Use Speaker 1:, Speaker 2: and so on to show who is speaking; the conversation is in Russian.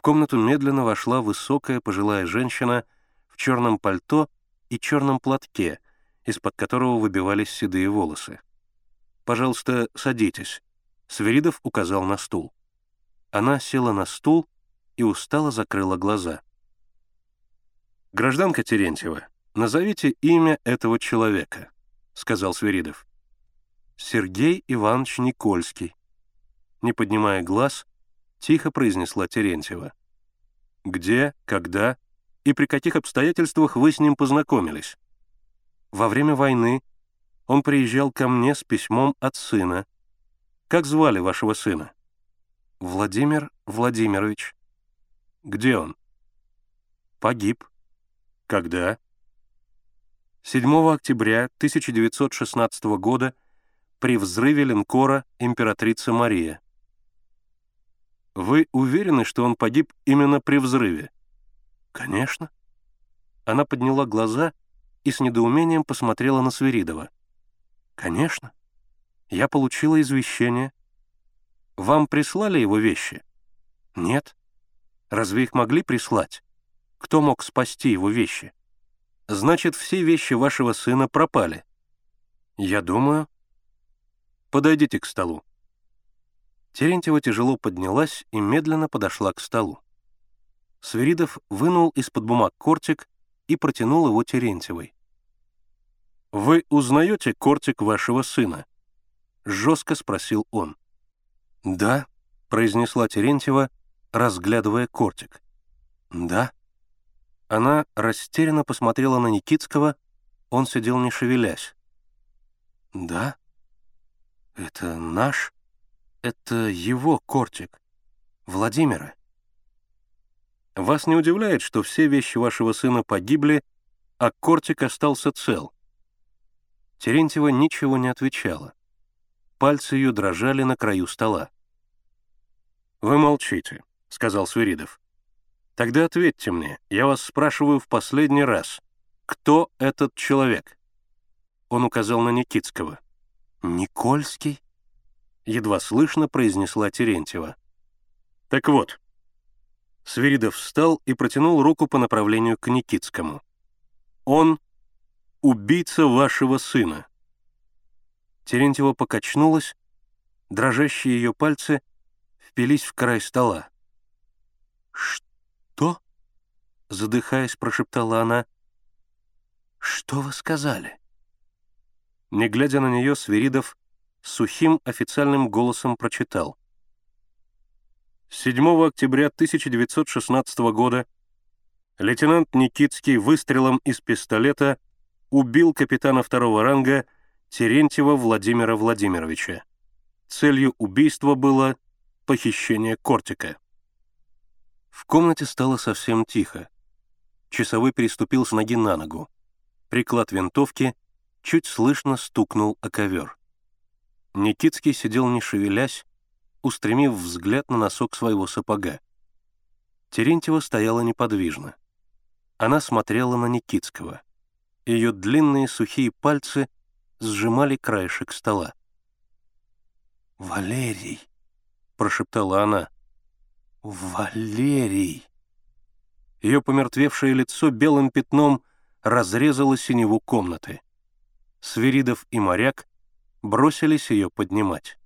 Speaker 1: В комнату медленно вошла высокая пожилая женщина в черном пальто и черном платке, из-под которого выбивались седые волосы. «Пожалуйста, садитесь», — Сверидов указал на стул. Она села на стул и устало закрыла глаза. «Гражданка Терентьева, назовите имя этого человека», — сказал Сверидов. «Сергей Иванович Никольский». Не поднимая глаз, тихо произнесла Терентьева. «Где, когда и при каких обстоятельствах вы с ним познакомились?» «Во время войны он приезжал ко мне с письмом от сына. Как звали вашего сына?» «Владимир Владимирович». «Где он?» «Погиб». «Когда?» 7 октября 1916 года при взрыве линкора «Императрица Мария». Вы уверены, что он погиб именно при взрыве? Конечно. Она подняла глаза и с недоумением посмотрела на Свиридова. Конечно. Я получила извещение. Вам прислали его вещи? Нет. Разве их могли прислать? Кто мог спасти его вещи? Значит, все вещи вашего сына пропали. Я думаю. Подойдите к столу. Терентьева тяжело поднялась и медленно подошла к столу. Свиридов вынул из-под бумаг кортик и протянул его Терентьевой. «Вы узнаете кортик вашего сына?» — жестко спросил он. «Да», — произнесла Терентьева, разглядывая кортик. «Да». Она растерянно посмотрела на Никитского, он сидел не шевелясь. «Да? Это наш?» Это его кортик. Владимира. Вас не удивляет, что все вещи вашего сына погибли, а кортик остался цел? Терентьева ничего не отвечала. Пальцы ее дрожали на краю стола. «Вы молчите», — сказал Свиридов. «Тогда ответьте мне, я вас спрашиваю в последний раз. Кто этот человек?» Он указал на Никитского. «Никольский?» — едва слышно произнесла Терентьева. «Так вот». Свиридов встал и протянул руку по направлению к Никитскому. «Он — убийца вашего сына». Терентьева покачнулась, дрожащие ее пальцы впились в край стола. «Что?» — задыхаясь, прошептала она. «Что вы сказали?» Не глядя на нее, Свиридов сухим официальным голосом прочитал. 7 октября 1916 года лейтенант Никитский выстрелом из пистолета убил капитана второго ранга Терентьева Владимира Владимировича. Целью убийства было похищение кортика. В комнате стало совсем тихо. Часовой переступил с ноги на ногу. Приклад винтовки чуть слышно стукнул о ковер. Никитский сидел не шевелясь, устремив взгляд на носок своего сапога. Терентьева стояла неподвижно. Она смотрела на Никитского. Ее длинные сухие пальцы сжимали краешек стола. «Валерий!» — прошептала она. «Валерий!» Ее помертвевшее лицо белым пятном разрезало синеву комнаты. Свиридов и моряк бросились ее поднимать.